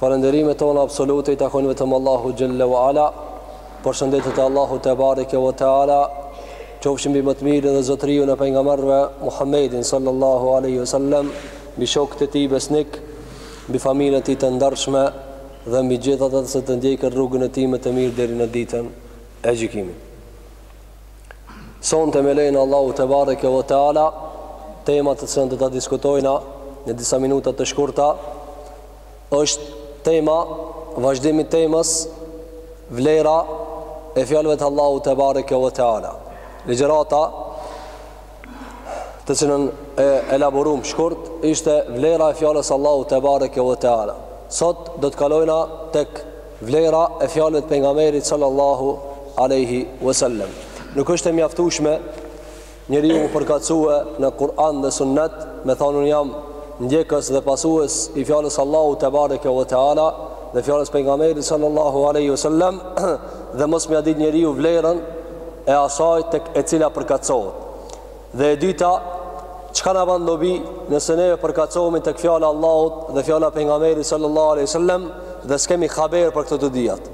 Falënderimet tona absolute i takojnë vetëm Allahut xhelle ve ala. Përshëndetjet e Allahut te bareke ve teala qofshin mbi më të mirin dhe zotëriun e pejgamberëve Muhammedin sallallahu alaihi wasallam, mbi shokët e tij besnik, mbi familjen e tij të ndershme dhe mbi gjithë ata që e ndjekin rrugën e tij me të mirë deri në ditën e gjykimit. Sonte me lejen e Allahut te bareke ve teala tema të cilën do ta diskutojna në disa minuta të shkurta është tema vazhdim i temës vlera e fjalëve të Allahut te bareke ve teala. Ligjërata të cilën e elaboruam shkurt ishte vlera e fjalës së Allahut te bareke ve teala. Sot do të kalojna tek vlera e fjalëve të pejgamberit sallallahu alaihi wasallam. Nuk është e mjaftueshme Njeriu m'u përkatësue në Kur'an dhe Sunnet me thanë unë jam ndjekës dhe pasues i fjalës së Allahut te bareke ve teala dhe fjalës pejgamberit sallallahu alaihi wasallam dhe mos me ia ditë njeriu vlerën e asaj tek e cila përkatësohet. Dhe e dyta, çka na bën dobi nëse ne përkatësohemi tek fjala e Allahut dhe fjala e pejgamberit sallallahu alaihi wasallam dhe s'kemi haber për këto të dyjat.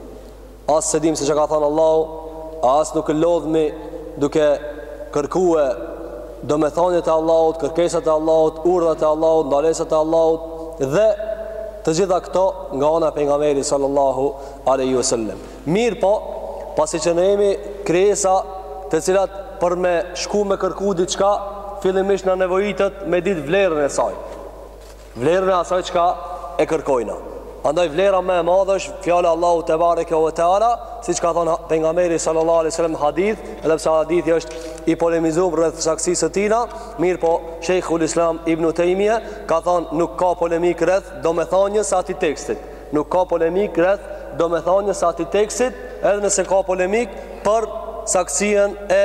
As s'e dimë se çka ka thënë Allahu, e as nuk lodhmi duke kërkue domethëniet e Allahut, kërkesat e Allahut, urdhat e Allahut, ndalesat e Allahut dhe të gjitha këto nga ana e pejgamberit sallallahu alaihi wasallam. Mirëpo, pasi që ne jemi krijesa të cilat për me shku me kërku diçka, fillimisht na nevojitet me ditë vlerën e saj. Vlerën e asaj çka e kërkojna. Andaj vlera më e madhe është fjala e Allahut te bareke ve teala, siç ka thënë pejgamberi sallallahu alaihi wasallam hadith, edhe pse hadithi është i polemizum rreth saksisë së tij, mirëpo Sheikhul Islam Ibnu Tejmije ka thënë nuk ka polemik rreth domethënies së atij tekstit. Nuk ka polemik rreth domethënies së atij tekstit, edhe nëse ka polemik për saksien e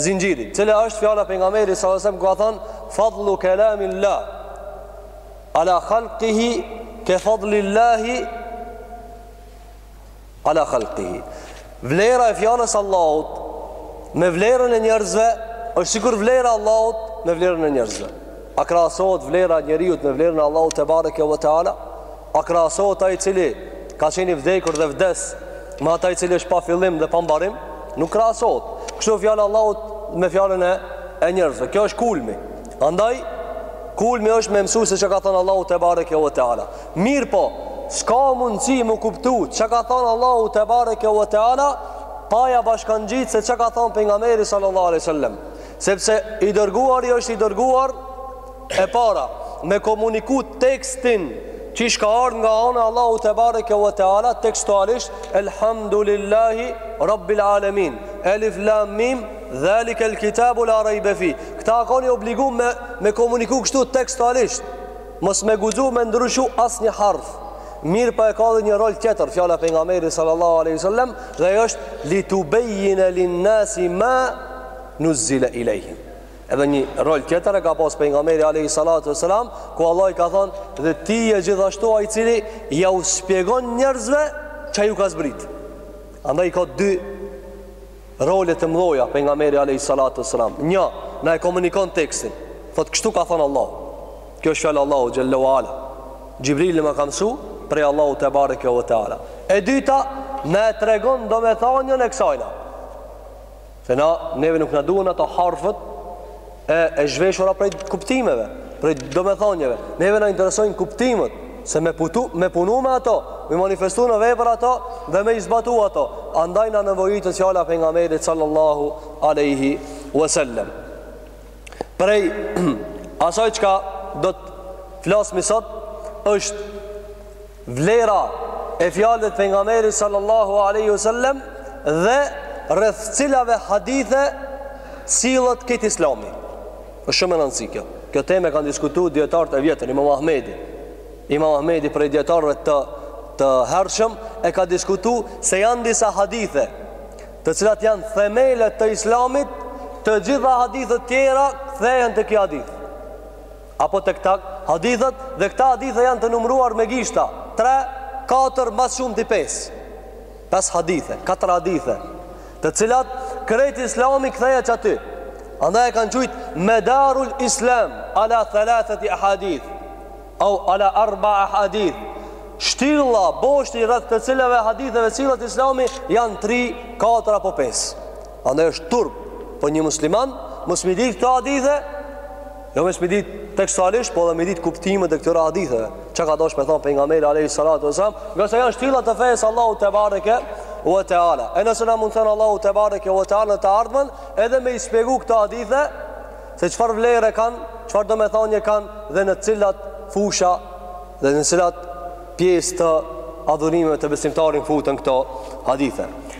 zinxhirit. Cila është fjala e pejgamberit sallallahu alaihi wasallam ku ka thënë fadlu kalamillah ala khalqihi ke fadlillahi ala khalqihi. Vlera e fjalës Allahut me vlerën e njerëzve është sikur vlera e Allahut me vlerën e njerëzve. A krahasohet vlera e njeriut me vlerën e Allahut te bareke ve teala? A krahasohet ai i cili ka qenë i vdekur dhe vdes me ata i cili është pa fillim dhe pa mbarim? Nuk krahasohet. Kështu fjala e Allahut me fjalën e e njerëzve. Kjo është kulmi. Andaj, kulmi është me mësu se ça ka thonë Allahu tebareke ue teala. Mirëpo, s'ka mundësi me kuptu ça ka thonë Allahu tebareke ue teala, pa ja bashkangjitë se ça ka thonë pejgamberi sallallahu alejhi ue selem. Sepse i dërguari është i dërguar e para, me komuniku tekstin qysh ka ardhë nga ana e Allahut tebareke ue teala, tekstualisht, Elhamdulillahi Rabbil Alemin, Elif Lam Mim, Dhalika el kitabu la rejbe fi Këta a kon i obligum me komuniku kështu tekstualisht Mos me guxu me ndryshu as një harf Mirëpo e ka edhe një rol tjetër Fjala e pejgamberit sallallahu alejhi ue selem Dhe është li tubejjine linnasi ma nuzzile ilejhim Edhe një rol tjetër e ka pas pejgamberi alejhi salatu ue selam Ku Allahu i ka thonë dhe ti je gjithashtu ai i cili jau spjegon njerëzve ça ju ka zbrit Andaj i ka dy Role të mëdhoja pejgamberi alejhi salatu ue selam. Një, na e komunikon tekstin. Thotë kështu ka thonë Allahu. Kjo është fjalë e Allahut xhelle ue ala. Xhibrili ma ka mësu prej Allahut tebareke ue teala. E dyta, na e tregon domethënien e kësajna. Se na neve nuk na duhen ato harfet e e zhveshura prej kuptimeve, prej domethënieve. Neve na interesojnë kuptimet, se me putu, me punu me ato, me manifestu në vepër ato dhe me i zbatu ato. Andaj na nevojitet fjala e pejgamberit sallallahu alaihi wasallam. Prej asaj çka do të flasmi sot është vlera e fjalëve të pejgamberit sallallahu alaihi wasallam dhe rreth cilave hadithe sillet krejt islami. Është shumë e rëndësishme kjo. Kjo temë e kanë diskutu dijetarët e vjetër, Imam Ahmedi. Imam Ahmedi prej dijetarëve të hershëm e ka diskutu se janë disa hadithe, të cilat janë themele të islamit, të gjitha hadithet tjera kthehen te ky hadith. Apo te kta hadithet dhe këta hadithe janë të numëruar me gishta, tre, katër, ma së shumti pesë. Pesë hadithe, katër hadithe, të cilat krejt islami kthehet qaty. Andaj e kanë qujtë medarul islam, ala thalatheti ahadith, au ala arba ahadith. Shtylla, boshti, rreth të cilave haditheve sillet islami janë tri, katër apo pesë. Andaj është turp për një musliman, mos me i ditë këto hadithe, Jo veç me i ditë tekstualisht, po edhe me i ditë kuptimet e këtyre haditheve. Çka ka dasht me thon pejgamberi alayhi salatu wasallam, ngase janë shtylla të fesë Allahut tebareke ue teala. E nëse na mundson Allahu tebareke ue teala në të ardhmen, edhe me i shpjegu këto hadithe se çfarë vlere kanë, çfarë domethënie kanë dhe në cilat fusha dhe në cilat pjesë të adhurimeve të besimtarit futen këto hadithe.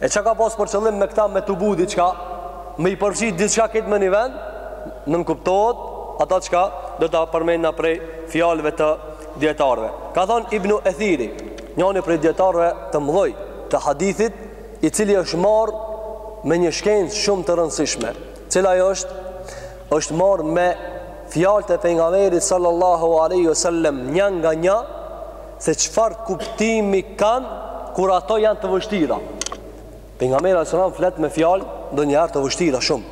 E çka ka pas për qëllim me këta me tubu diçka, me i përfshi diçka këtë me një vend, nënkuptohet ata çka do ta përmendna prej fjalëve të dietarëve. Ka thënë Ibn Ethiri, njoni prej dietarëve të mdhoj të hadithit, i cili është marrë me një shkencë shumë të rëndësishme, cila ajo është është marrë me fjalët e pejgamberit sallallahu alaihi wasallam një nga një se çfarë kuptimi kanë kur ato janë të vështira. Pejgamberi sallallahu alajhi wasallam flet me fjalë ndonjëherë të vështira shumë.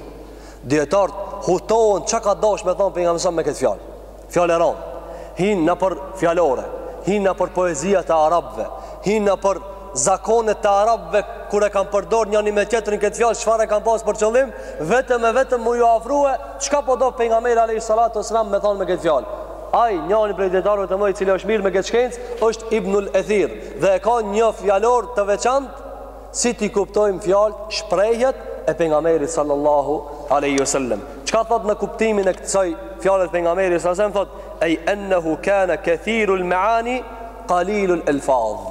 Dietart hutohen çka ka dasht me thon pejgamberi sa me këtë fjalë. Fjalë e rand. Hin nëpër fjalore, hin nëpër poezia të arabëve, hin nëpër zakonet të arabëve kur e kanë përdor njani me tjetrin këtë fjalë çfarë kanë pas për qëllim, vetëm e vetëm me ju afrue çka po do pejgamberi alayhi salatu wasallam me thon me këtë fjalë. Ai, njani prej dietarëve të mdhoj i cili është marrë me këtë shkencë, është Ibnul Ethir dhe e ka një fjalor të veçantë si t'i kuptojmë fjalët, shprehjet e pejgamberit sallallahu alaihi wasallam. Çka thot në kuptimin e kësaj fjale pejgamberi alaihi salam thot ej ennehu kana kathirul maani qalilul alfaz.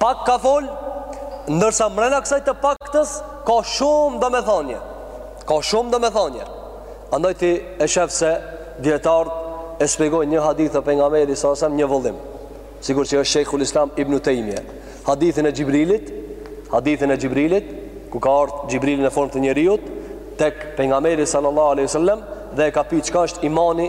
Pak ka folë, ndërsa mrena kësaj të paktës ka shumë domethënie. Ka shumë domethënie. Andaj ti e shef se dietart e shpjegojn një hadith të pejgamberit alaihi salam një vëllim. Sikur që është Sheikhul Islam Ibn Taymiyah. Hadithin e Xhibrilit, hadithin e Xhibrilit, ku ka ardh Xhibrili në formë të njeriut tek pejgamberi sallallahu alaihi wasallam dhe e ka pyet çka është imani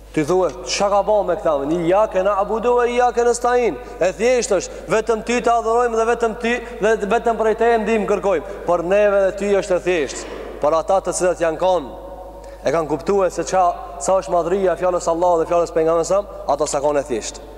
Ti thua, çka ka bo me këta? Ijjake na'budu ve ijjake nestain. E thjesht është, vetëm ty të adhurojmë dhe vetëm ty dhe vetëm prej teje ndihmë kërkojmë. Por neve dhe ty është e thjesht. Por ata të cilët janë kon e kanë kuptuar se ça sa është madhria e fjalës së Allahut dhe fjalës pejgamberit alaihi salam, ata s'a kon e thjesht.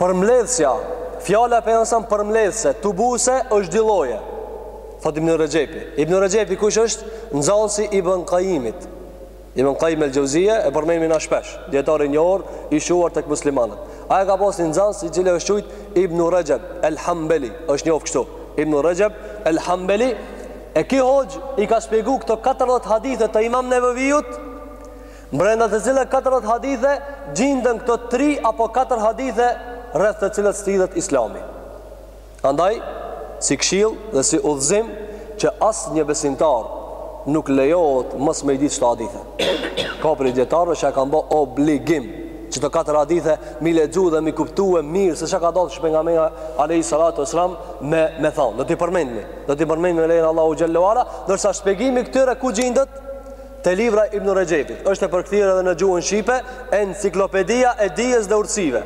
Përmbledhësja, fjala e pejgamberit përmbledhëse, tubuse është dy lloje. Thot Ibn Rexhepi. Ibn Rexhepi kush është? Nxënësi i Ibn Qayyimit. Ibn Qayyim el-Jauziyja e përmendmi na shpesh, dietar i njohur i shquar tek muslimanët. Ai ka pas një nxënës i cili është quajt Ibn Rexhep el-Hambeli, është njoft kështu. Ibn Rexhep el-Hambeli e ky hoxh i ka shpjegu këto 40 hadithe të Imam Neveviut Mbrenda të cilave katërdhjetë hadithe gjinden këto tri apo katër hadithe rreth të cilave sillet Islami. Andaj, si këshillë dhe si udhëzim që asnjë besimtar nuk lejohet mos me i ditë këto hadithe. Ka prej dietarëve që e kanë bo obligim që kto katër hadithe mi lexu dhe mi kuptue mirë se çka ka dasht pejgamberi alayhi salatu wasalam me me thonë. Do t'i përmendmi, do t'i përmendmi me lejen e Allahut xhele ue ala, ndërsa shpjegimi i këtyre ku gjindet Te libra Ibn Rexhebit, është e përkthyer edhe në gjuhën shqipe, Enciklopedia e Dijes dhe Urtësive.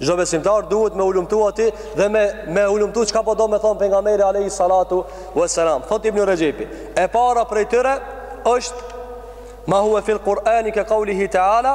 Çdo besimtar duhet me hulumtu aty dhe me me hulumtu çka po do me thon pejgamberi alayhi salatu wassalam. Thot Ibn Rexhebi, e para prej tyre është ma huwa fil Kur'ani ka qawlihi ta'ala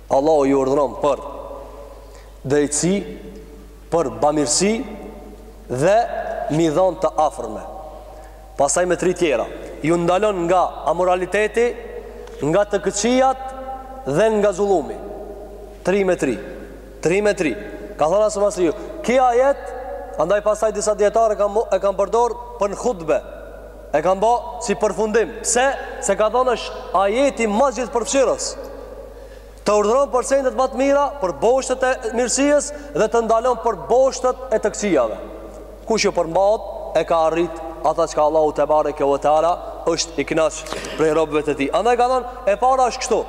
Allahu ju urdhëron për drejtësi, për bamirësi dhe mi dhonë të afërmve. Pastaj me tri tjera, ju ndalon nga amoraliteti, nga të këqijat dhe nga zullumi. Tri me tri. Tri me tri. Ka thonë Hasan Basriu, ky ajet, andaj pastaj disa dijetarë e kanë përdor për në khutbe, E kanë ba si përfundim. Pse? Se ka thonë është ajeti ma gjithëpërfshirës. Të urdhëron për sendet ma të mira, për boshtët e mirësijës dhe të ndalon për boshtët e të këqijave. Kush ju përmbahet e ka arrit ata çka Allahu tebareke ve teala është i knaq prej robëve të tij. Andaj ka thonë e para është kështu.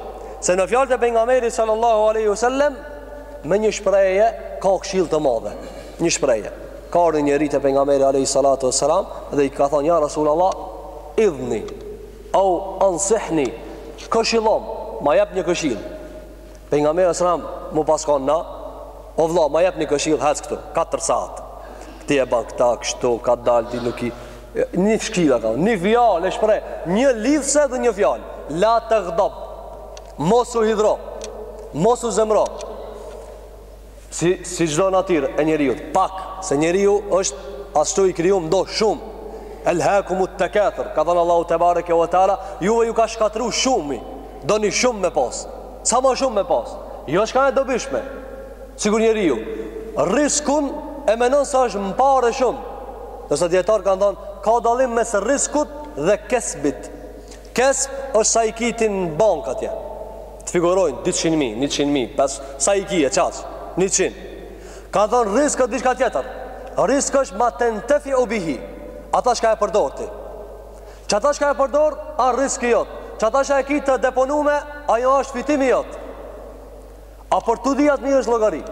Se në fjalët e pejgamberit sallallahu aleyhi sallem me një shprehje ka këshillë të madhe. Një shprehje. Ka ardhur një njeri te pejgamberi alejhi salatu vesselam dhe i ka thënë ja Rasulullah, idhni au ansihni, këshillom, ma jep një këshill. Pejgamberi alejhi salam mu pas kon na, o vëlla, ma jep një këshill, hec këtu, katër saat. Ti e bën këta kështu, kadalë ti nuk i një këshilla ka, një fjalë e shpreh, një lidhëse dhe një fjalë. La taghdab. Mos u hidhro. Mos u zemro. Si si çdo natyrë e njeriut, pak se njeriu është ashtu i krijuar me do shumë. Elhakumut tekathur, ka thënë Allahu tebareke ve teala, juve ju ka shkatërruar shumi. Doni shumë me pas. Sa më shumë me pas. Jo çka e dobishme. Sikur njeriu riskun e menon se është me pare shumë. Ndërsa dijetarët kanë thënë ka dallim mes riskut dhe kesbit. Kesb është sa i ki ti në bankë atje Të figurojnë dyqind mijë, njëqind mijë, pesë, sa i ki e qaq, njëqind Kanë thonë risk është diçka tjetër Risk është ma tentefiu bihi Ata çka e përdor ti Qata çka e përdor, a risk i jot Qata çka e ki të deponume, ajo është fitim i jot A për të dyjat mirresh n'llogari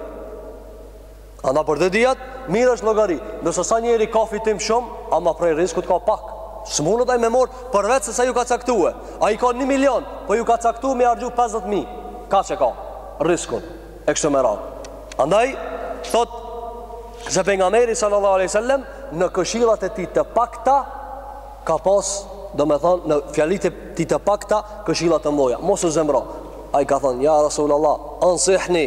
Ama për të dyjat mirresh n'llogari. Ndoshta njeri ka fitim shumë, ama prej riskut ka pak. S'mundet ai me morrë përveç se sa ju ka caktue. Ai ka një milion, po ju ka caktu me harxhu 50.000. Kaq e ka riskun, e kështu me radhë. Andaj, thot, se pejgamberi sallallahu aleyhi sallem, në këshillat e tij të pakta, ka pas, do me thonë, në fjalët e tij të pakta, këshilla të mdhaja. Mos u zemro. Ai ka thonë, ja Rasulullah, ansihni,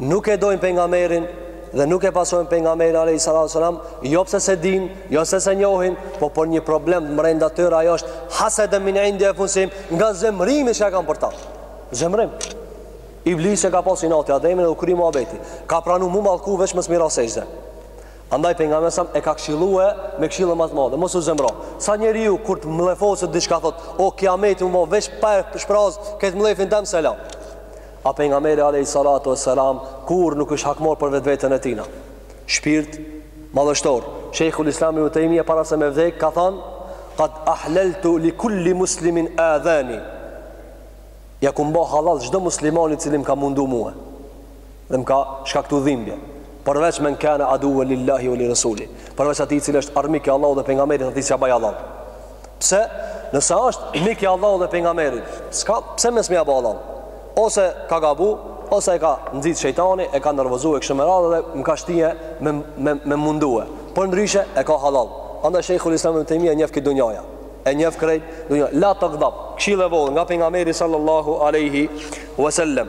nuk e dojnë pengamerin dhe nuk e pasojnë pengamerin alej salatu selam jo pse se din jo se se njohin po për një problem mrenda tyre ajo është haseden min indi enfusihim nga zemrimi që e kan për ta zemrim Iblisi e ka pas inat Ademin dhe u kry muhabeti. Ka pranu mu mallku veç mos me i ra sexhde. Andaj pejgamberi sa e ka këshillue me këshillën më të madhe, mos u zemro. Sa njeriu kur të mllefoset diçka thot, o kiameti u bo veç pa shpraz këtë mllefin dam selam. A Pejgamberi alejhi salatu ue selam kurrë nuk është hakmor për vetveten e tina, shpirt madhështor. Shejhul Islam Ibn Tejmije para se me vdekë ka thënë, Qad ahlaltu li kulli muslimin adhani, Ia kum ba hallall çdo muslimani i cili më ka mundu mua dhe më ka shkaktu dhimbje. përveç men kana aduwwan lillahi wa li rasulihi përveç atij i cili është armik i Allahut dhe pejgamberit atij s'ia baj hallall pse nëse është mik i Allahut dhe pejgamberit s'ka pse mos me ia ba hallall ose ka gabu ose e ka nxit shejtani e ka nervozu e kështu me radhë dhe më ka shtije me me me mundue por ndryshe e ka hallall andaj shejhul islam ibn taymiya e njef krejt dunjaja e njef krejt dunjaja la taghdab këshillë e vogël nga pejgamberi sallallahu alaihi wasallam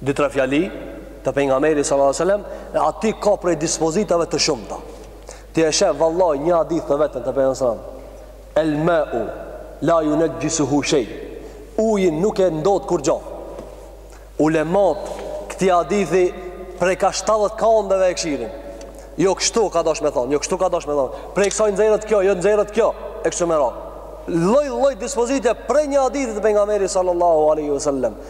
Dy tre fjali të pejgamberit sallallahu alajhi wasallam e aty ka prej dispozitave të shumta. Ti e shef vallahi një hadith të vetëm të pejgamberit sallallahu alajhi wasallam. El ma'u la yunajjisuhu shay. Ujin nuk e ndot kurgjo. Ulemat këtij hadithi prej ka 70 kandeve e kshyrin. Jo kështu ka dosh me thonë, jo kështu ka dosh me thonë. Prej kësaj nxjerret kjo, jo nxjerret kjo e kështu me radhë. Lloj lloj dispozite prej një hadithi të pejgamberit sallallahu alaihi wasallam.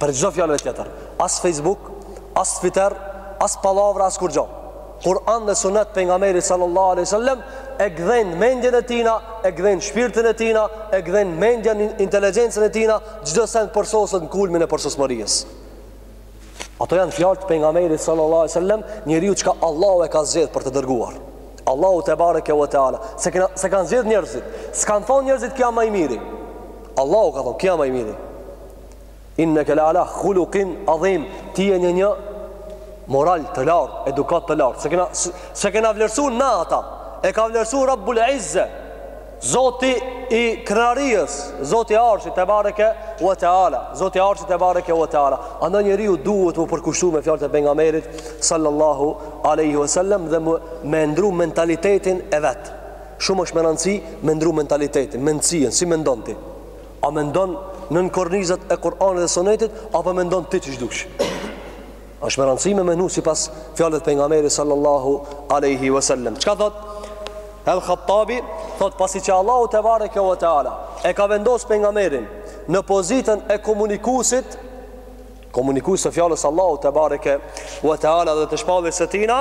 Për çdo fjalë tjetër As fejsbuk As tviter As pallavra As kurgjo Kur'an dhe sunet pejgamberit sallallahu alaihi wasallam e gdhen mendjen e tina, e gdhen shpirtin e tina, e gdhen mendjen inteligjencën e tina, çdo send përsoset në kulmin e përsosmërisë. Ato janë fjalë të pejgamberit sallallahu alaihi wasallam, njeriu çka Allahu e ka zgjedh për të dërguar. Allahu tebareke ve teala, s'e kanë s'e kanë zgjedh njerëzit, s'kan thon njerëzit ky a më i miri. Allahu ka thon ky a më i miri. Inneke la ala khuluqin adhim, ti je në një moral të lartë, edukat të lartë. S'e kena s'e kena vlerësu na ata. E ka vlerësu Rabbul Izze. Zoti i krenarisë, Zoti i Arshit te bareke u te ala, Zoti i Arshit te bareke u te ala. Andaj njeriu duhet mu përkushtu me fjalët e pejgamberit sallallahu alaihi wasallam dhe me ndru mentalitetin e vet. Shumë është me rëndësi me ndru mentalitetin, mendësien, si mendon ti. A mendon nën kornizat e Kur'anit dhe Sunetit apo mendon ti qysh dush? Është me rëndësi me menu sipas fjalëve të pejgamberit sallallahu aleyhi vësallem. Çka thot? El Khattabi thot pasi që Allahu tebareke ve teala e ka vendos pejgamberin në pozitën e komunikusit komunikus të fjalës së Allahut tebareke ve teala dhe të shpalljes së tina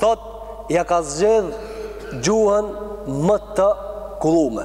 thot ja ka zgjedh gjuhën më të kullume,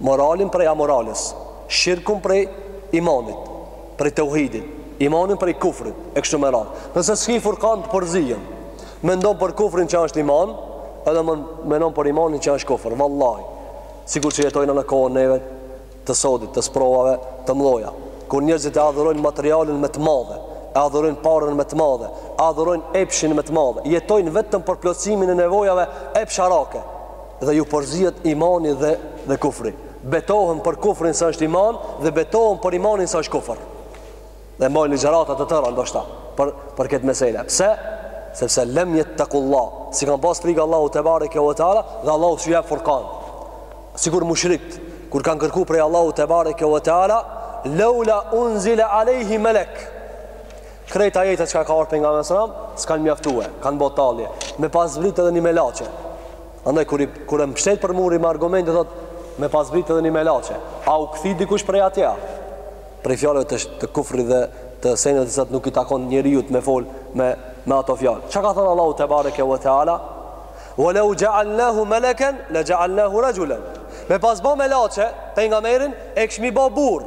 moralin prej amorales, shirkun prej imanit, prej teuhidit, imanin prej kufrit, e kështu me radhë. Nëse s'ki furkan të përzihen, mendon për kufrin që është iman, edhe mendon për imanin që është kufër, vallahi. Sikur që jetojmë në kohën neve të sodit, të sprovave të mdhaja, kur njerëzit e adhurojnë materialin me të madhe, e adhurojnë parën me të madhe, e adhurojnë epshin me të madhe, jetojnë vetëm për plotësimin e nevojave epshërake. dhe ju përzihet imani dhe dhe kufri. Betohen për kufrin se është iman dhe betohen për imanin se është kufër. Dhe mbajnë ligjërata të tëra ndoshta për për këtë meselë. Pse? Sepse lem jettekullah. S'i kanë pas frikë Allahut te bareke ve teala dhe Allahu s'i jep furkan. Sikur mushrikt kur kanë kërku prej Allahut te bareke ve teala laula unzila alayhi malak. Krejt ajetet çka ka ardhur pejgamberi sallallahu alajhi wasallam s'kan mjaftue, kanë bërë tallje, me pas zbrit edhe ni melaqe. Andaj kur i kur e mbështet për muri me argumente thot me pas zbrit edhe ni melaqe. A u kthi dikush prej atje? Prej fjalëve të, të kufrit dhe të senëve të cilat nuk i takon njeriut me fol me me ato fjalë. Çka ka thënë Allahu te bareke ve teala? Wa law ja'alnahu malakan la ja'alnahu rajulan. Me pas bë melaqe pejgamberin e kishmi bë burr.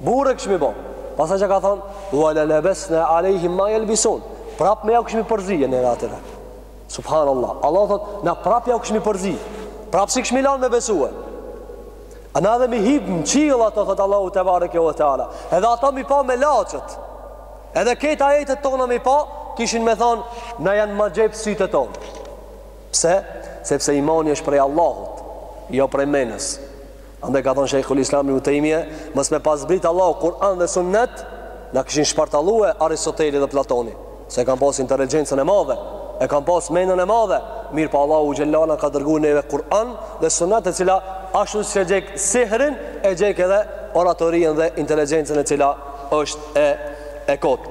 Burrë e kishmi bo. Pastaj çka ka thonë, Wa le lebesne alejhim ma jelbisun. Prap me ja u kishmi përzi, edhe neve atyre. Subhanallah. Allah thotë, na prap ja u kishmi përzi. Prap s'i kishmi lanë me besue. Ana edhe m'i hip në qiell ato, thotë Allahu tebareke ve teala. Edhe ato m'i pa melaqet. Edhe këto ajetet tona m'i pa, kishin me thonë, na janë magjeps sytë tonë. Pse? Sepse imani është prej Allahut, jo prej menës. Andaj ka thënë Sheikhul Islam Ibn Taymiyah, mos me pas zbrit Allahu Kur'an dhe Sunnet, na kishin shpartallue Aristoteli dhe Platoni, se kanë pas inteligjencën e madhe, e kanë pas mendën e madhe, mirëpo po Allahu xhelle shanuhu na ka dërgu neve Kur'an dhe Sunnet e cila ashtu si e djeg sihrin e djeg edhe oratorien dhe inteligjencën e cila është e e kotë.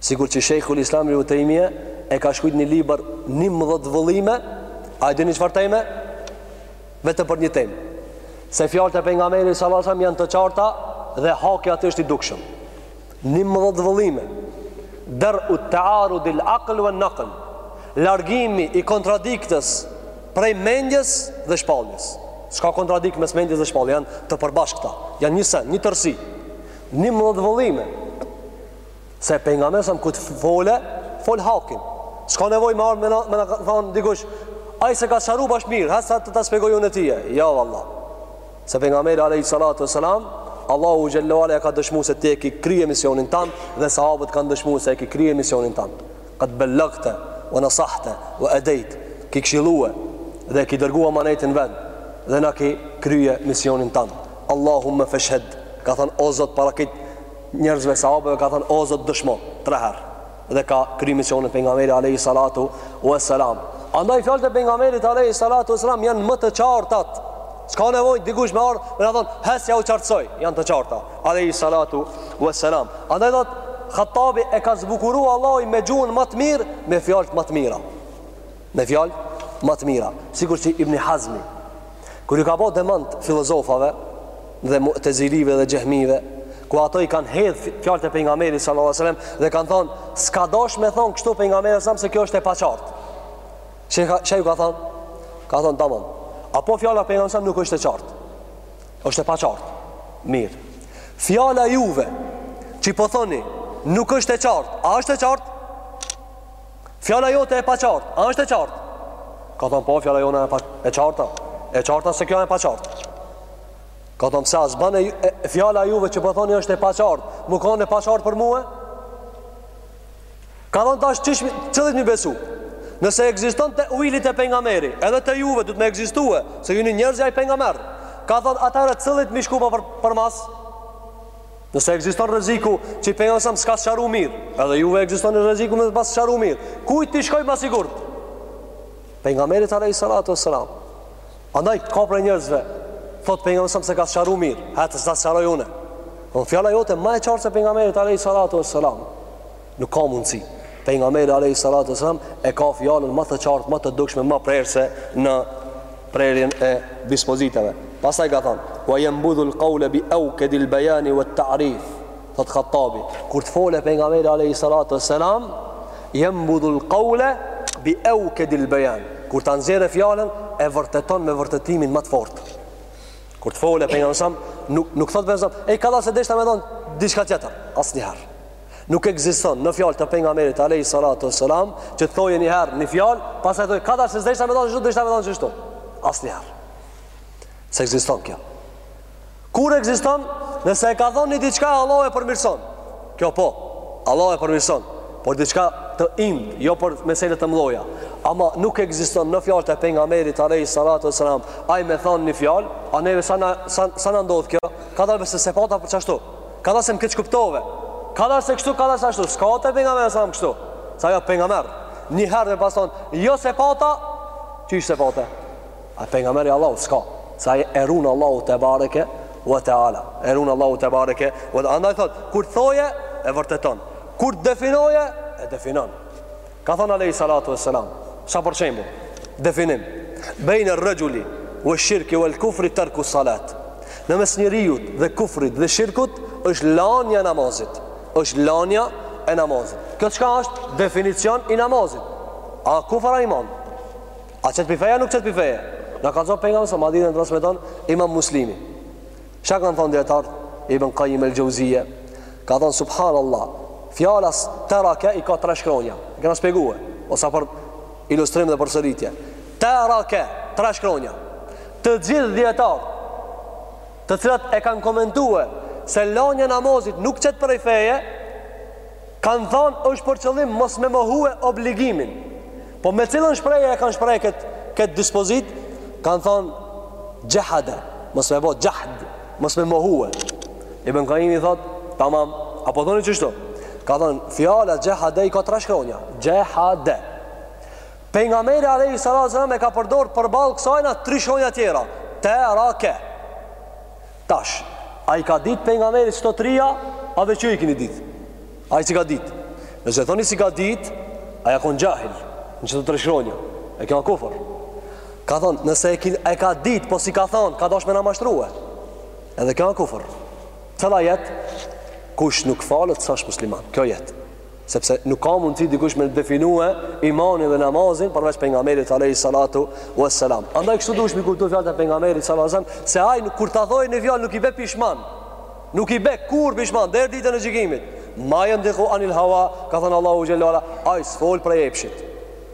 Sikur që Shejhul Islam Ibn Taymija e ka shkrujt një libër 19 vëllime, a e dini çfarë teme? Vetëm për një temë. Se fjalët e pejgamberit sallallahu alajhi wasallam janë të qarta dhe haki aty është i dukshëm. 19 vëllime. Dar'u ta'arud al-aql wa an-naql. Largimi i kontradiktës prej mendjes dhe shpalljes. S'ka kontradikt mes mendjes dhe shpalljes, janë të përbashkëta, janë një sen, një tërësi. 19 vëllime. Se pejgamberi salam kur t'fole, fol hakin. S'ka nevojë me ardh me na, me na thon dikush, ai s'e ka sqaru bash mirë, hec të ta shpjegoj unë ty. Ja jo, valla. Se pejgamberi alayhi salatu wasalam, Allahu xhelle ue ala ka dëshmuar se ti e ke krye misionin tan dhe sahabët kanë dëshmuar se e ke krye misionin tan. Qad ballagta wa nasahta wa adait. Ke këshillue dhe e ke dërgu amanetin n'vend dhe na ke krye misionin tan. Allahumma fashhad. Ka thon o Zot para kit njerëzve sahabëve ka thanë o Zot dëshmo tre herë dhe ka kry misionin pejgamberi alejhi salatu ue selam andaj fjalët e pejgamberit alejhi salatu ue selam janë më të qartat s'ka nevojë dikush me ardh me na thon hec jau qartësoj janë të qarta alejhi salatu ue selam andaj thotë Khattabi e ka zbukuru Allahu me gjuhën ma të mirë me fjalët ma të mira me fjalët ma të mira, sikur si Ibn Hazmi, kur ju ka ba demant filozofave dhe Mu'tazilive dhe Xhehmive, ku ato i kanë hedh fjalët e pejgamberit sallallahu alajhi wasallam dhe kanë thonë, s'ka dash me thonë kështu pejgamberi salam se kjo është e paqartë. Çka ju ka thonë? Ka thonë tamam. Apo fjala e pejgamberit nuk është e qartë. Është e paqartë. Mirë. Fjala e juve, që po thoni, nuk është e qartë. A është e qartë? Fjala jote e paqartë, a është e qartë? Ka thonë, po, fjala jona e pa e qarta, e qarta se kjo e paqartë. Ka thonë, pse s'bane fjala e juve që po thoni është e paqartë, me kon e paqartë për mue? Ka thonë, tash cilit m'i besu? Nëse ekziston te'uili te pejgamberi, edhe te juve duhet me ekzistue, se ju jeni njerëz, ai pejgamber, ka thonë, atëherë cilit m'i shku për, përmas? Nëse ekziston rreziku që pejgamberi salam s'ka sqaru mirë, edhe juve ekziston rreziku me të pas sqaru mirë. Kujt t'i shkoj ma sigurt? Pejgamberit alayhi salatu wassalam. Andaj ka prej njerëzve thot pejgamberi salam s'e ka sqaru mirë, hec të ta sqaroj unë. Po fjala jote ma e qartë se pejgamberit alayhi salatu wassalam. Nuk ka mundësi. Pejgamberi alayhi salatu wasallam e ka fjalën ma të qartë, ma të dukshme, ma prerëse në prerjen e dispozitave. Pastaj ka thon: "Wa yanbudhu al-qawla bi awkad al-bayan wa at-ta'rif." Thot Khattabi, kur të fole pejgamberi alayhi salatu wasalam, "Yanbudhu al-qawla bi awkad al-bayan." Kur ta nxjerrë fjalën e vërteton me vërtetimin ma të fortë. Kur të fole pejgamberi nuk nuk thot vetëm, "Ej, ka dashë deshta me thon diçka tjetër." Asnjëherë. Nuk ekziston në fjalë të pejgamberit alayhi salatu wassalam që të thojë një herë një fjalë, pastaj thojë ka dal se s'deshta me thonë qashtu deshta me thonë qashtu. Asnjëherë. S'ekziston kjo. Kur ekziston? Nëse e ka thonë një diçka Allahu e përmirëson. Kjo po. Allahu e përmirëson. Por diçka të imt, jo për meselë të mëdha. Ama nuk ekziston në fjalët e pejgamberit alayhi salatu wassalam. Ai me thon një fjalë, a neve sa na sa, sa na ndodh kjo? Ka dalë se s'e pata për çashtu. Ka dal se më keqkuptove. Ka dal se kështu, ka dal se ashtu. S'ka te pejgamberi kështu. S'a jo pejgamber. Një herë me pas thonë, jo s'e pata, qysh s'e pate. A pejgamberi i Allahut, s'ka. Se e run Allahu tebareke ve teala. E run Allahu tebareke ve teala. Andaj thotë, kur thoje, e vërteton. Kur definoje, e definon. Ka thënë alejhi salatu ue selam, sa për shembull, definim, Bejne er-rexhuli ue shirki ue el-kufri terkus salat, Në mes njeriut dhe kufrit dhe shirkut është lania e namazit, është lania e namazit. Kjo çka është? Definicion i namazit. A kufër a iman? A çet pi feje nuk çet pi feje? Na ka thënë pejgamberi, hadithin e transmeton Imam Muslimi. Çka kanë thënë dijetarët Ibn Qayyim al-Jauziyja? Ka thënë subhanallah, fjala taraka i ka tre shkronja. E kena shpjeguar, sa për ilustrim dhe përsëritje. Taraka, tre shkronja. Të gjithë dijetarët, të cilat e kanë komentuar se lënia namazit nuk çet prej feje, kanë thënë është për qëllim mos me mohue obligimin. Po me cilën shprehje e kanë shpreh këtë këtë dispozit? Kan thon jahada, mos me bo jahd, mos me mohue. Ibn Qayyimi thot, tamam, a po thoni qështu? Ka thon fjala jahada i ka tre shkronja, jahada. Pejgamberi alayhi salatu wasallam e ka përdor përballë kësajna tri shkronja tjera, terake. Tash, a i ka ditë pejgamberi këto trija, a veç ju i keni ditë? A s'i ka ditë? Nëse thoni s'i ka ditë, a ja konë xhahil, në qëto tre shkronja, e kjo o kufër. Ka thonë, nëse e, kin, e ka ditë, po s'i ka thonë, ka dasht me na mashtrue. Edhe kjo o kufër. Cila jet, kush nuk falet, s'është musliman. Kjo jet. sepse nuk ka mundësi dikush me definue imanin dhe namazin përveç pejgamberit alayhi salatu wassalam. Andaj kështu duhet m'i kuptu fjalët e pejgamberit sallallahu alaihi wasallam se ai kur ta thojë një fjalë nuk i bë pishman. Nuk i bë kurrë pishman deri ditën e gjykimit. Ma yantiqu anil hawa, ka thënë Allahu xhel-le ue ala, ai s'fol prej epshit.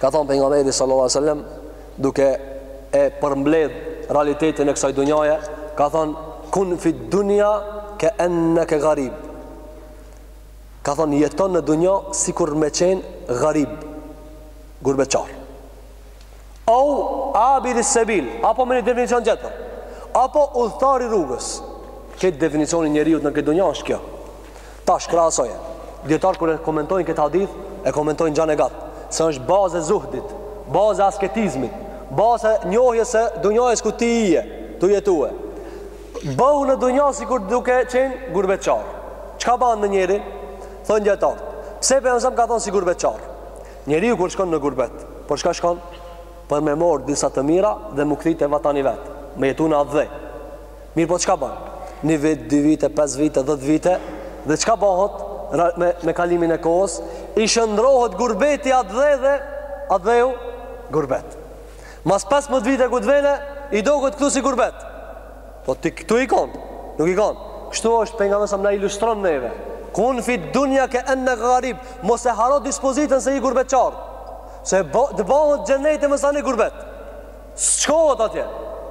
Ka thënë pejgamberi sallallahu alajhi wasallam duke e përmbledh realitetin e kësaj dunjaje, ka thënë kun fi dunya ka annaka gharib. Ka thënë jeto në dunja sikur me qen gharib, gurbetçar. Au abiri sebil, apo me një definicion tjetër. Apo udhëtar i rrugës. Ky definicioni i njeriut në këtë dunja është kjo. Tash krahasoje. Dijetarët kur e komentojnë këtë hadith, e komentojnë gjan e gat, se është bazë e zuhdit, bazë e asketizmit, bazë e njohjes së dunjasë ku ti je tu jetue. Bëhu në dunja sikur duke qenë gurbetçar. Çka ban një njeri? Thonë dijetarët. Pse pejgamberi a.s. ka thonë si gurbetçar? Njeriu kur shkon në gurbet, për çka shkon? Për me marr disa të mira dhe m'u kthy te vatani vet, me jetu në atdhe. Mirëpo çka ban? Një vit, dy vite, pesë vite, dhet vite dhe çka bahet me me kalimin e kohës? I shëndrohet gurbeti atdhe dhe atdheu gurbet. Mas 15 vite kur të vjen, i doket këtu si gurbet. Po ti këtu je konë, nuk je konë. Kështu edhe pejgamberi a.s. na ilustron neve. Kun fit dunja ke enneke garib, mos e haro dispozitën se je gurbetçar. Se të bahet xheneti masanej gurbet. S'çkohet atje.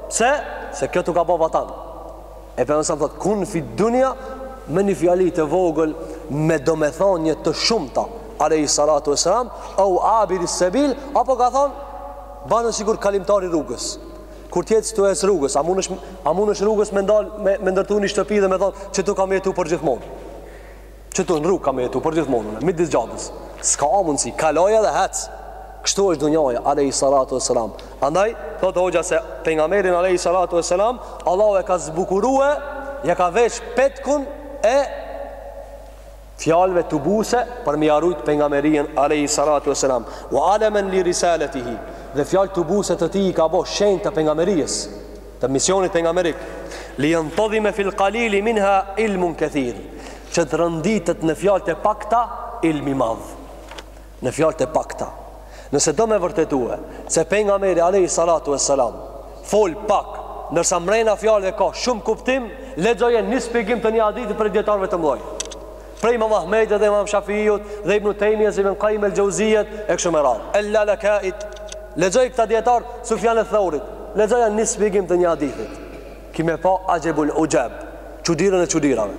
Pse? Se kjo t'u ka bë vatan. E pejgamberi a.s. thot kun fi dunya me një fjali të vogël me domethënie të shumta. Alayhi salatu wassalam au abir sabil apo ka thon banu sikur kalimtar i rrugës. Kur ti je tu ec rrugës, a mundesh a mundesh rrugës me ndal me, me ndërtu një shtëpi dhe me thon qëtu kam me jetu për gjithmonë. Qëtu në rrugë kam me jetu përgjithmonë Midis xhadës S'ka mundësi Kaloje edhe hec Kështu është dunjaja Alejhi salatu e selam Andaj Thot hoxha se Pejgamberin Alejhi salatu e selam Allahu e ka zbukurue Ja ka vesh petkun E Fjalve të buse Për m'ia rujt pejgamberinë Alejhi salatu e selam Wa alemen li risaletihi Dhe fjalët tubuse të tij i ka bo Shenjë të pejgamberisë të misionit pejgamberik li yantadhima fi al-qalil minha ilm kathir që të rënditet në fjalët e pakta ilm i madh në fjalët e pakta nëse do me vërtetue se pejgamberi alayhi salatu wassalam fol pak ndërsa mrena fjalëve ka shumë kuptim lexoje një shpjegim të një hadithi prej dijetarëve të mëdhenj prej Imam Ahmedit dhe Imam Shafiut dhe Ibn Taymijes Ibn Qayyim al-Jauzijet e kështu me radhë. El Lalakait. Lexoj këta dijetarë Sufjan al-Thaurit. Lexoje një shpjegim të një hadithi. Ki me pa ajebul ujab, çudinë e çudirave.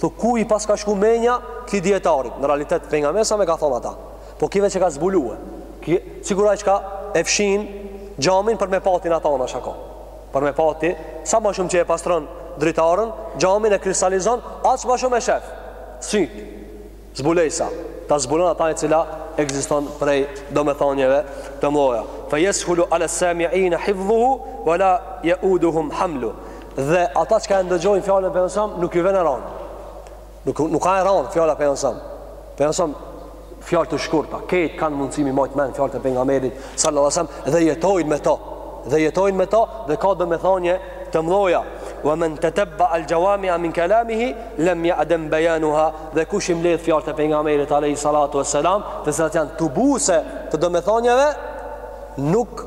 Thu ku i paska shku menja këtij dijetarit. Në realitet pejgamberi a.s. e ka thonë ata. Po ky veç e ka zbulue. Ky sikur ai çka e fshin xhamin për me pa ti n'atë anë çka ka. Për me pa ti, sa ma shumë që e pastron dritarën, xhamin e kristalizon, aq ma shumë e shef. Si zbulesa. Ta zbulon ata e cila ekziston prej domethënieve të mëdha. Fa yashulu ala as-sami'in hifdhuhu wa la ya'uduhum hamlu. Dhe ata që e ndëgjojnë fjalën e pejgamberit nuk ju vjen e ran. Nuk nuk ka e randë fjala pejgamberi sa. Pejgamberi sa fjalë të shkurta. Krejt kanë mundësi m'i majtë mend fjalët e pejgamberit sallallahu alajhi wasallam dhe jetojnë me to. Dhe jetojnë me to dhe ka domethënie të mëdha. Wa man tatabba al-jawami min kalamihi lam ya'dam bayanuha. Dhe kush i mbledh fjalët e pejgamberit alayhi salatu wasalam, të cilat janë tubuse të domethënieve, nuk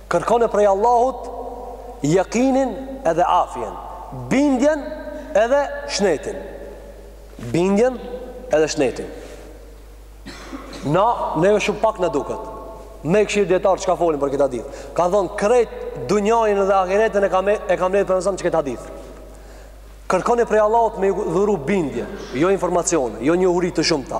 Kërkone prej Allahut jekinin edhe afien, bindjen edhe shnetin. Bindjen edhe shnetin. Na, neve shumë pak na duket. Me i kqyrë dijetarët çka folin për këtë hadith. Ka thonë, krejt dunjanë dhe ahiretin e ka, me, e ka mledhë pejgamberi sa në këtë hadith. Kërkone prej Allahut me i dhuru bindje, jo informacione, jo njohuri të shumta.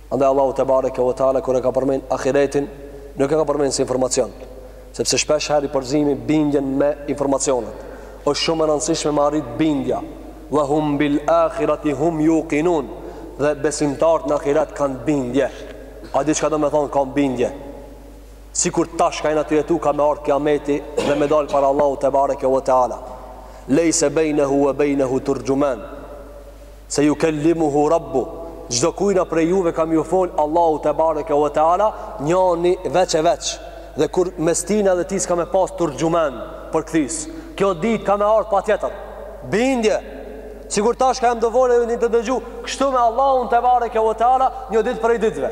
Andaj Allahu tebareke ve teala kur e ka përmend ahiretin, nuk e ka përmend si informacion, sepse shpesh herë i përzimi bindjen me informacionet. Është shumë e rëndësishme me arrit bindja. Wa hum bil akhirati hum yuqinun. Dhe besimtarët në ahiret kanë bindje. A di çka domethonë kanë bindje? Sikur tash ka jena tu jetu ka me ardh kiameti dhe me dal para Allahut tebareke ve teala. Leysa bainahu wa bainahu turjuman. Sejukellimuhu rabbu, çdo kujna prej juve ka m'ju fol Allahu tebareke ve teala, njani veç e veç, dhe kur mes tina dhe ti s'ka me pas turxhumen përkthys. Kjo ditë ka me ardh patjetër. Bindje. Sikur tash ka jam tu folë dhe jeni tu dëgju, kështu me Allahun tebareke ve teala, një ditë prej ditëve.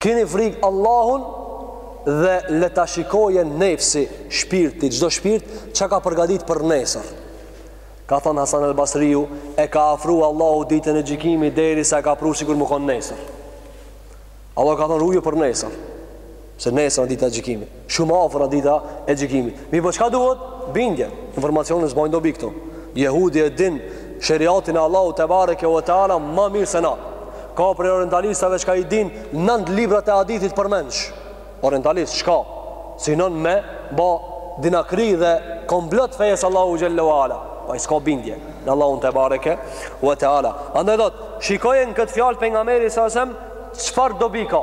Kini frikë Allahun dhe le ta shikojë nefsi, shpirti, çdo shpirt çka ka përgatitë për nesër. Ka thonë Hasan al Basriu, e ka afru Allahu ditën e gjykimit derisa e ka afru sikur me konë nesër. Allahu ka thonë ruju për nesër, se nesër është dita e gjykimit. Shumë afër a dita e gjykimit. Mirëpo çka duhet? Bindje. Informacioni s'bon dobi këtu. Jehudi e din sheriatin e Allahut tebareke ve teala ma mirë se na. Ka prej orientalistave çka i din nand librat e hadithit përmendsh. Orientalist çka? Synon me ba dinakri dhe komplot fejës Allahut xhelle ve ala. Po ai s'ka bindje në Allahun tebareke ve teala. Andaj thot, shikoje në këtë fjalë pejgamberi sa sem çfarë dobi ka.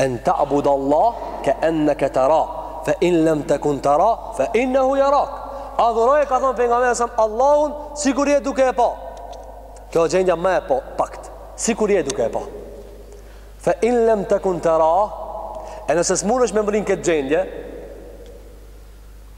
En ta'bud Allah ke enneke tera fe in lem tekun tera fe innehu jerak adhuroje ka thonë pejgamberi sa Allahun sikur je duke e pa kjo është gjendja më e po, pakt sikur je duke e pa fe in lem tekun tera e nëse s'munesh me mrri n' këtë gjendje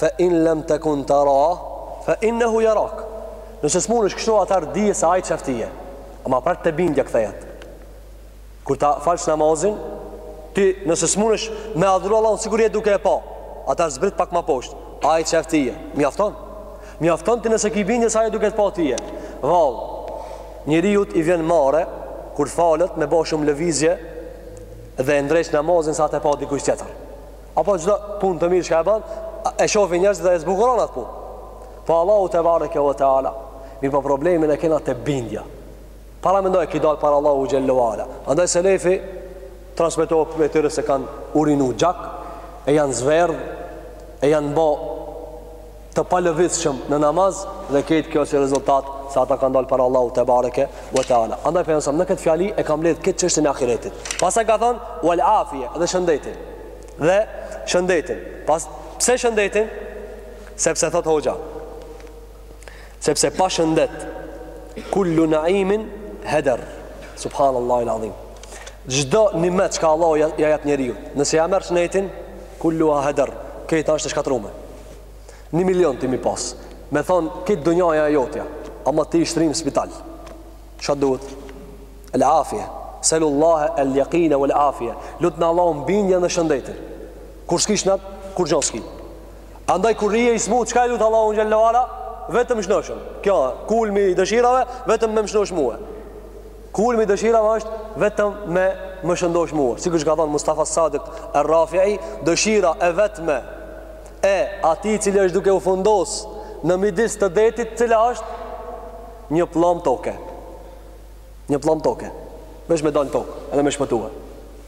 Fa in lam takun tarah fa innahu yarak. Nëse s'munesh kështu atëherë dije se ai të shef tye. Ama pra te bindja kthehet. Kur ta falsh namazin, ti nëse s'munesh me adhuru Allahun sikur je duke e pa, atëherë zbrit pak më poshtë. Ai të shef tye. Mjafton. Mjafton ti nëse ki bindje se ai duke të pa tye. Vallë. Njeriut i vjen marre kur falet me bë shumë lëvizje dhe e ndreq namazin sa të pa dikush tjetër. Apo çdo punë të mirë çka e bën, e shofin njerëzit dhe e zbukuron atë punë. Po Allahu tebareke ve teala, mirëpo problemin e kena te bindja. Paramendoje ki dalë para Allahu xhel-le ve ala. Andaj selefi transmetohet për tyre se kanë urinu gjak e janë zverdh e janë bë të palëvizshëm në namaz dhe kejt kjo si rezultat se ata kanë dalë para Allahu tebareke ve teala andaj pejgamberi alejhi selam në këtë fjali e ka mbledh këtë çështjen e ahiretit pastaj ka thonë wal afia dhe shëndetin dhe shëndetin pas pse shëndetin sepse thot hoxha sepse pa shëndet kullu naimin heder subhanallahu alazim çdo nimet çka Allahu ja jep njeriut nëse ja merr shëndetin kulluha heder kejt është e shkatrume Një milion ti me i pas. Me thon kejt dunjaja e jotja, ama ti i shtrim n'spital. Ça t'duhet? El afia. Selullahi el yaqina wal afia. Lutne Allahun bindjen dhe shëndetin. Kur s'ki shnet, kurgjo s'ki. Andaj kur ti je i smut, çka e lut Allahun xhel-le ve ala? Vetëm shnoshëm. Kjo kulmi i dëshirave, vetëm me m'shnosh mue. Kulmi i dëshirave është vetëm me më shëndosh mua, sikur që ka thonë Mustafa Sadiq Ar-Rafi'i, dëshira e vetme e atij i cili është duke u fundos në midis të detit, cila është një pllam toke. Një pllam toke. Veç me dal n'tokë, edhe me shpëtuar.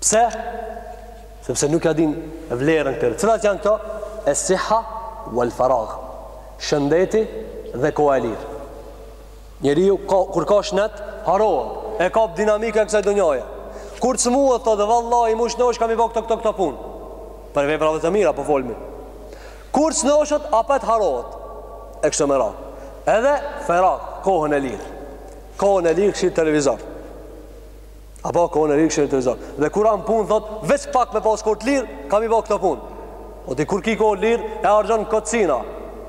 Pse? Sepse nuk ja din vlerën këtyre. Cilat janë këto? Es-siha wal faragh. Shëndeti dhe koha e lirë. Njeriu ka, kur ka shnet, harrohet. E kap dinamika e kësaj dunjaje. Kur t'smuhet thotë vallahi m'u shnosh kam i bë këto këto këto punë. Prej veprave të mira po folmi. Kur t'shnoshet apet harrohet. E kështu me radhë. Edhe faragh, kohën e lirë. Kohën e lirë kqyr televizor. Apo kohën e lirë kqyr televizor. Dhe kur a n'punë, thot, veç pak me pas kohë t'lirë, kam i bo këto punë. O ti kur ki kohë t'lirë, e harxhon kotsina.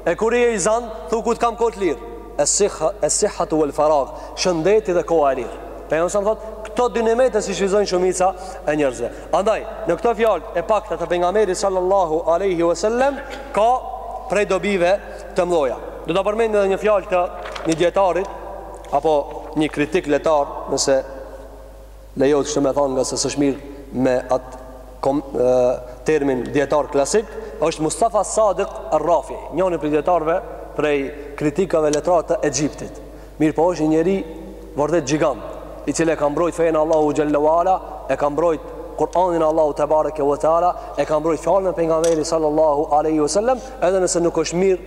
E kur je i zanë, thu kur të kam kohë t'lirë. Es-sihatu wal faragh, shëndeti dhe koha e lirë. Pejgamberi alejhi selam thot, këto dy nimete s'i shfrytëzojnë shumica e njerëzve. Andaj, në këto fjalë të pakta të pejgamberit sallallahu aleyhi ve sellem, ka prej dobive të mdhoja. Do ta përmend edhe një fjalë të një dijetarit, Apo një kritik letrar, nëse lejohet kështu me thanë, ngase s'është mirr me atë kom, e, termin dijetar klasik, është Mustafa Sadiq Arrafi, njoni prej dijetarëve prej kritikave letrarë të Egjiptit. Mirëpo është një njeri vërtet gjigant, i cili e ka mbrojt fenë e Allahut Xhelle ve ala, e ka mbrojt Kur'anin e Allahut Tebareke ve teala, e ka mbrojt fjalën e pejgamberit sallallahu aleyhi vësallem, edhe nëse nuk është mirë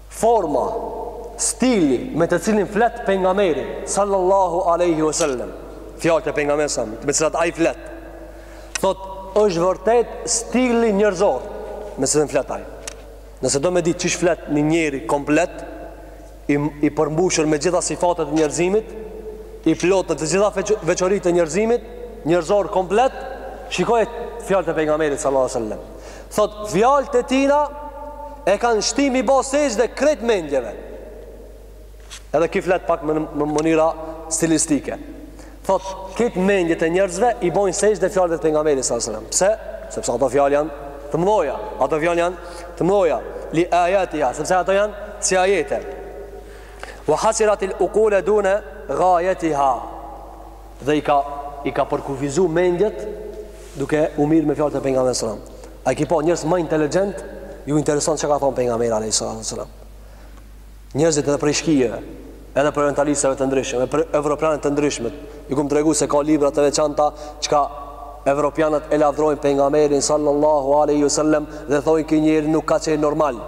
Forma, stili me të cilin flet pejgamberi sallallahu alaihi wasallam, fjalët e pejgamberit me të cilat ai flet. Thot, është vërtet stili njerëzor me të cilin flet ai. Nëse do me dit qysh flet një njeri komplet i përmbushur me gjitha sifatet e njerëzimit, i plotë në të gjitha veçoritë e njerëzimit, njerëzor komplet, shikoji fjalët e pejgamberit sallallahu alaihi wasallam. Thot fjalët e tijna e kanë shti me i bo sexhde krejt mendjeve. Edhe ky flet pak me mënyra stilistike. Thot krejt mendjet e njerëzve i bojnë sexhde fjalëve të pejgamberit sallallahu alajhi wasallam. Pse? Sepse ato fjalë janë të mëdha. Ato fjalë janë të mëdha. Li ayatiha, sepse ato janë si ajete. Wa hasiratil uqula duna ghayatiha. dhe i ka i ka përkufizu mendjet duke u marrë me fjalët e pejgamberit sallallahu alajhi wasallam. A e ki pa njerëz ma inteligjent, ju intereson çka ka thënë pejgamberi alajhi wasallam. Njerëzit edhe prej shkijeve, edhe prej orientalistëve të ndryshëm, edhe prej evropianëve të ndryshëm. Ju kam tregu se ka libra të veçanta çka evropianët e lavdrojnë pejgamberin sallallahu alajhi wasallam dhe thonë ky njeri nuk ka qenë normal.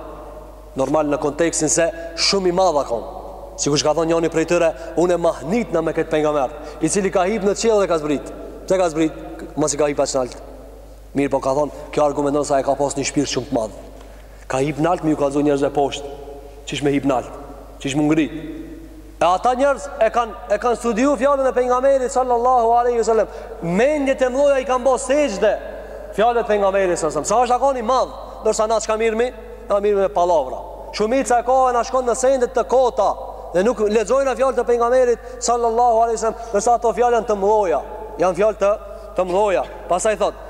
Normal në kontekstin se shumë i madh a kon. Sikur çka ka thonë njoni prej tyre, unë mahnitna me këtë pejgamber, i cili ka hip në qiell dhe ka zbrit. Pse ka zbrit, masi ka hip aq nalt. Mirëpo ka thonë, kjo argumenton se e ka pas një shpirt shumë të madh. Ka hip nalt, me ju kallzu njerëzve poshtë, qysh me hip nalt, qysh me u ngrit. E ata njerëz e kanë e kanë studiu fjalën e pejgamberit sallallahu alaihi wasallam. Mendjet e mëdha i kanë ba sexhde fjalëve të pejgamberit sallallahu alaihi wasallam. Sa është a kon i madh, ndërsa na çka mirrmi, na mirrmi me pallavra. Shumica e kohës na shkon në sende të kota dhe nuk lexojmë fjalët e pejgamberit sallallahu alaihi wasallam, ndërsa ato fjalë janë të mëdha, janë fjalë të mëdha. Pastaj thotë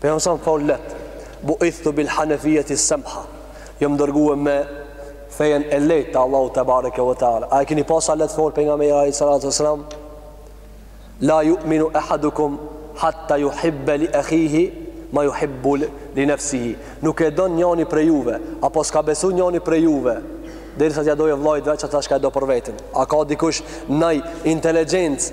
Pejgamberi sa fol lehtë bu'ithtu bil hanefijeti semha jom dërgue me fejen e lehtë të Allahut te bareke ve teala a e keni pa sa lehtë fol pejgamberi alejhi salatu vesselam la yu'minu ahadukum hatta yuhibba li akhihi ma yuhibbu li nafsihi nuk e don njani prej juve apo s'ka besu njani prej juve derisa t'ia doje vllait vet ata çka e do për veten a ka dikush naj inteligjencë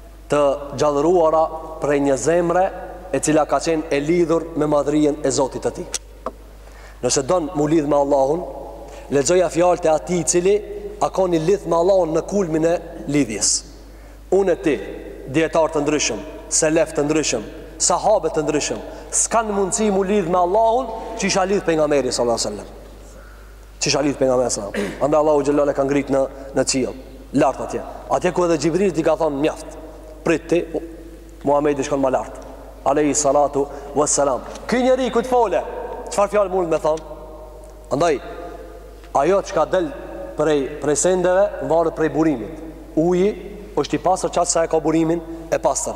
të gjallëruara prej një zemre e cila ka qenë e lidhur me madhërinë e Zotit të tij. Nëse don m'u lidh me Allahun, lexoja fjalët e atij i cili a kanë i lidh me Allahun në kulmin e lidhjes. Unë e ti, dietar të ndryshëm, selef të ndryshëm, sahabe të ndryshëm, s'kanë mundësi m'u lidh me Allahun qysh a lidh pejgamberi sallallahu alajhi wasallam. Qysh a lidh pejgamberi sa. Andaj Allahu xhele ala e ka ngrit në në qiell, lart atje. Atje ku edhe Xhibrili i ka thonë mjaft. Priti Muhamedi shkon ma lart. Alayhi salatu wassalam. Ky njeri kur të fole, çfarë fjalë mundet me thonë? Andaj ajo çka del prej prej sendeve varet prej burimit. Uji është i pastër aq sa e ka burimin e pastër.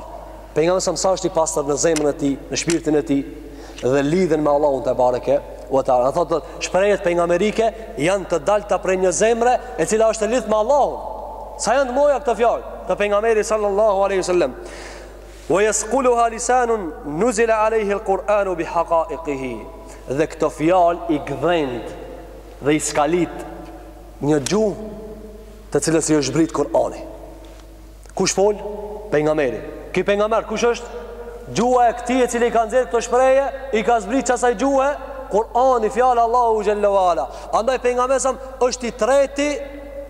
Pejgamberi sa sa është i pastër në zemrën e tij, në shpirtin e tij dhe lidhen me Allahun te bareke u te ala. Thotë shprehjet pejgamberike janë të dalta prej një zemre e cila është e lidhur me Allahun. Sa janë të ëmbla këto fjalë të pejgamberit sallallahu alaihi wasallam. Wa yasquluha lisanun nuzila alaihi alquranu bihaqaiqihi. Dhe këto fjalë i gdhend dhe i skalit një gjuhë të cilës i është zbrit Kur'ani. Kush fol? Pejgamberi. Ky pejgamber kush është? Gjuha e këtij i cili i ka nxjerr këto shprehje, i ka zbrit qasaj gjuhe, Kur'ani fjala e Allahut xhele ve ala. Andaj pejgamberi sa është i treti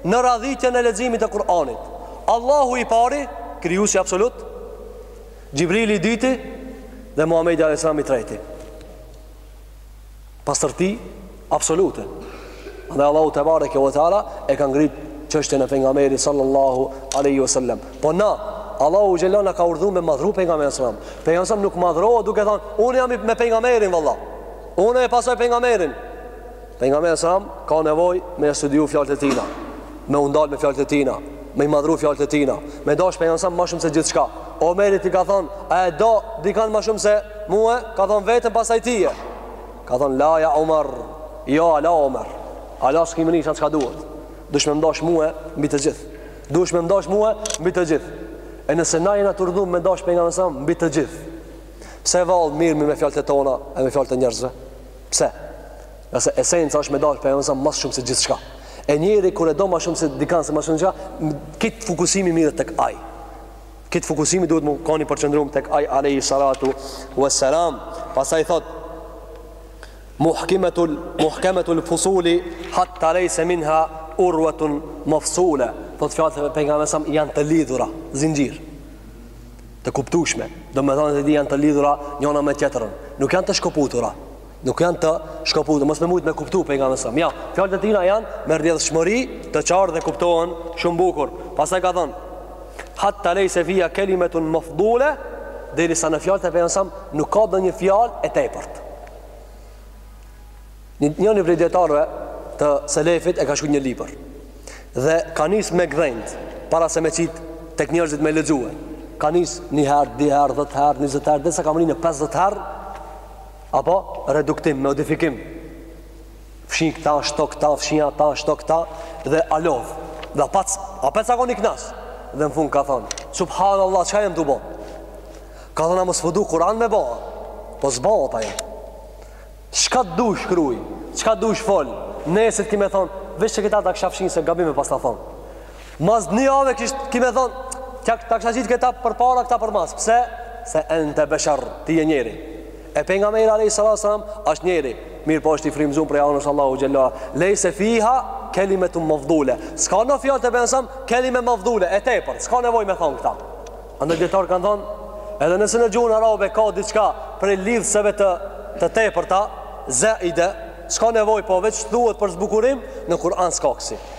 në radhitjen e leximit të Kur'anit. Allahu i pari, krijuesi absolut, Xhibrili i dyti dhe Muhamedi alayhis salam i treti. Pastërti absolute. Andaj Allahu te bareke ve teala e ka ngrit çështjen e pejgamberit sallallahu alaihi wasallam. Po na Allahu xhele ala na ka urdhëruar me e madhru pejgamberin sallallahu alaihi wasallam. Pejgamberi nuk madhrohet duke thënë unë jam me pejgamberin valla. Unë e pasoj pejgamberin. Pejgamberi sallallahu alaihi wasallam ka nevojë me studiu fjalët e tina, me u ndal te fjalët e tina, me i madhru fjalët e tina, me dash pejgamberin sallallahu alaihi wasallam më shumë se gjithçka. Omerit i ka thënë, a e do dikan ma shumë se mua? Ka thënë veten pastaj tyje. Ka thonë, la ja Omer, jo ala Omer, ala s'ke mrri çka duhet. Duhesh me m'dash mue mbi të gjithë. Duhesh me m'dash mue mbi të gjithë. E nëse na jena t'urdhnum me dash pejgamberin mbi të gjithë. Pse valë mirë me me fjallë të tona e me fjalët e njerëzve? Pse? Nëse esenca asht me dash pejgamberin ma shumë se gjithçka. E njeri kur e do ma shumë se dikanë se ma shumë se gjithë, krejt fokusimi i mirret tek ai. Krejt fokusimi duhet me kanë i përqëndrum tek ai alejhi salatu wa salam. Pastaj thot Muhkimatul muhkamatul fusuli hatta laysa minha urwatun mafsula. Thot fjalët e pejgamberit sa janë të lidhura, zinxhir. Të kuptueshme, domethënë se janë të lidhura njona me tjetrën, nuk janë të shkëputura. Nuk janë të shkëputura, mos me mujtë me kuptu Pejgamberin alejhi selam. Ja, fjalët e tina janë me rrjedhshmëri të qartë dhe kuptohen shumë bukur. Pastaj ka thonë, hatta lejse fiha kelimetun mefdule, derisa në fjalët e Pejgamberit alejhi selam, nuk ka ndonjë fjalë e tepërt. Një, një një prej dijetarëve të selefit e ka shkru një libër. Dhe ka nis me gdhend, para se me qitë tek njerëzit me lexue. Ka nis një herë, dy herë, 10 herë, 20 herë, derisa ka mrri në 50 herë, Apo, reduktim, modifikim Fshin këta, shto këta, fshin ata, shto këta Dhe alov Dhe apet, apet s'a kon i knaq Dhe në fund ka thonë Subhan Allah, çka jam tu bo? Ka thonë, a mos po du Kuran me bo Po s'bo, pa jem Çka të dush shkruj, çka të dush fol Nesër ki me thonë Veç këta ta kisha fshi se gabim e paskam thonë Mas një jave kisht ki me thonë, tja ta kisha qitë këta përpara, këta përmas. Pse? Se ente beshar, ti je njeri. E Pejgamberi alejhi salatu wasalam, është njeri. Mirëpo është i frimzun prej anës Allahut xhel-le ue ala. Lejse fiha kelimetun mefdule. S'ka në fjalët e Pejgamberit alejhi selam kelime mefdule, e tepërt. S'ka nevojë me thonë këta. Andaj dijetarët kanë thonë, edhe nëse në gjuhën arabe ka diçka prej lidhëseve të, të tepërta, zaide, s'ka nevojë po veç thuhet për zbukurim, në Kur'an s'ka kësi.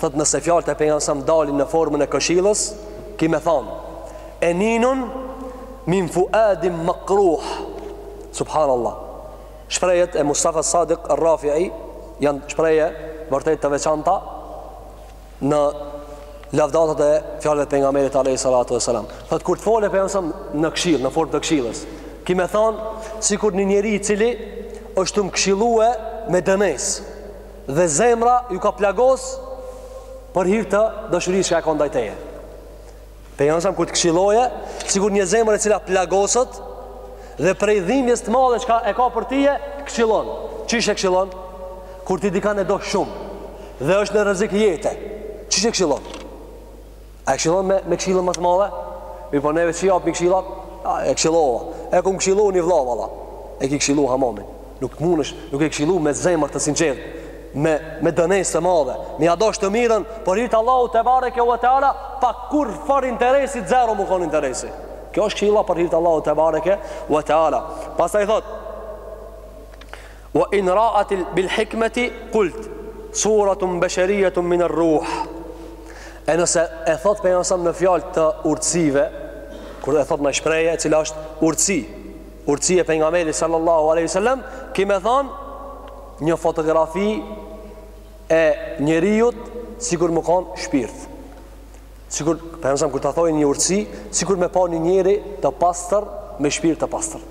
Thot nëse fjalët e pejgamberit alejhi selam dalin në formën e këshillës, ki me thon. Eninun min fuadin makruh. Subhanallah. Shprehjet e Mustafa Sadik er-Rafi'i janë shprehje vërtet të veçanta në lavdatat e fjalëve të pejgamberit alayhi salatu wasalam. Thot kur të fole pejgamberi alejhi selam në këshillë, në formë të këshillës, ki me thon sikur një njeri i cili është tu m'këshillue me dënesë. dhe zemra ju ka plagos për hir të dashurisë që e ka ndaj teje. Pejgamberi alejhi selam kur të këshilloje, sikur një zemër e cila plagoset dhe prej dhimbjes të madhe që e ka për ti e këshillon. Qysh e këshillon? Kur ti dikan e do shumë dhe është në rrezik jete. Qysh e këshillon? A e këshillon me, me këshillën më të madhe? Mirëpo neve si japmi këshillat? A e këshillova. E kum këshillu një vlla, valla. E ki këshillu hamamin. Nuk mundesh, nuk e këshillu me zemër të sinqertë. Me, me dënesë të madhe. Me ia dash të mirën, për hir të Allahut tebareke ue teala, pa kurrfarë interesi, zero me konë interesi. Kjo është këshilla për hir të Allahut tebareke ue teala. Pastaj thotë, Wa in ra'at bil hikmati qult suratun bashariyatun min ar ruh. E nëse e thot Pejgamberi alejhi selam një fjalë të urtësive, kur e thot naj shprehje, e cila është urtësi, urtësi e Pejgamberit sallallahu aleyhi wa sallam, ki me than një fotografi e njeriut sikur me kanë shpirt. Sikur, Pejgamberi alejhi selam, kur ta thoje një urtësi, sikur me pa një njeri të pastër me shpirt të pastër.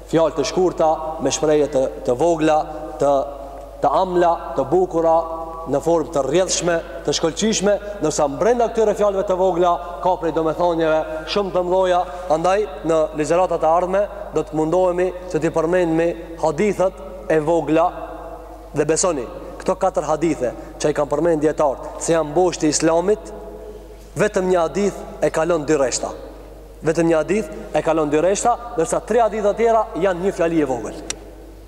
Fjalë të shkurta, me shprehje të, të vogla, të, të amla, të bukura, në formë të rrjedhshme, të shkëlqyshme, ndërsa brenda këtyre fjalëve të vogla ka prej domethënieve shumë të mëdha, andaj në ligjëratat e ardhme do të mundohemi që t'i përmendmi hadithet e vogla dhe besoni, këto katër hadithe që i kanë përmend dijetarët, se janë boshti i Islamit, Vetëm një hadith e kalon dy rreshta. Vetëm një hadith e kalon dy rreshta, ndërsa tre haditha të tjera janë një fjali e vogël.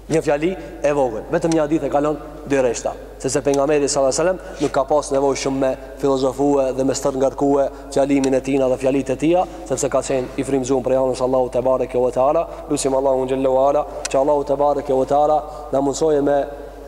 Një fjali e vogël. Vetëm një hadith e kalon dy rreshta, sepse pejgamberi sallallahu alajhi wasallam nuk ka pas nevojë shumë me filozofue dhe me stërngarkue fjalimin e tina dhe fjalitë e tija, sepse ka qenë i frymëzum prej anës Allahut tebareke ve teala, lusim Allahu xhallahu ala, që Allahu tebareke ve teala na mundësojë me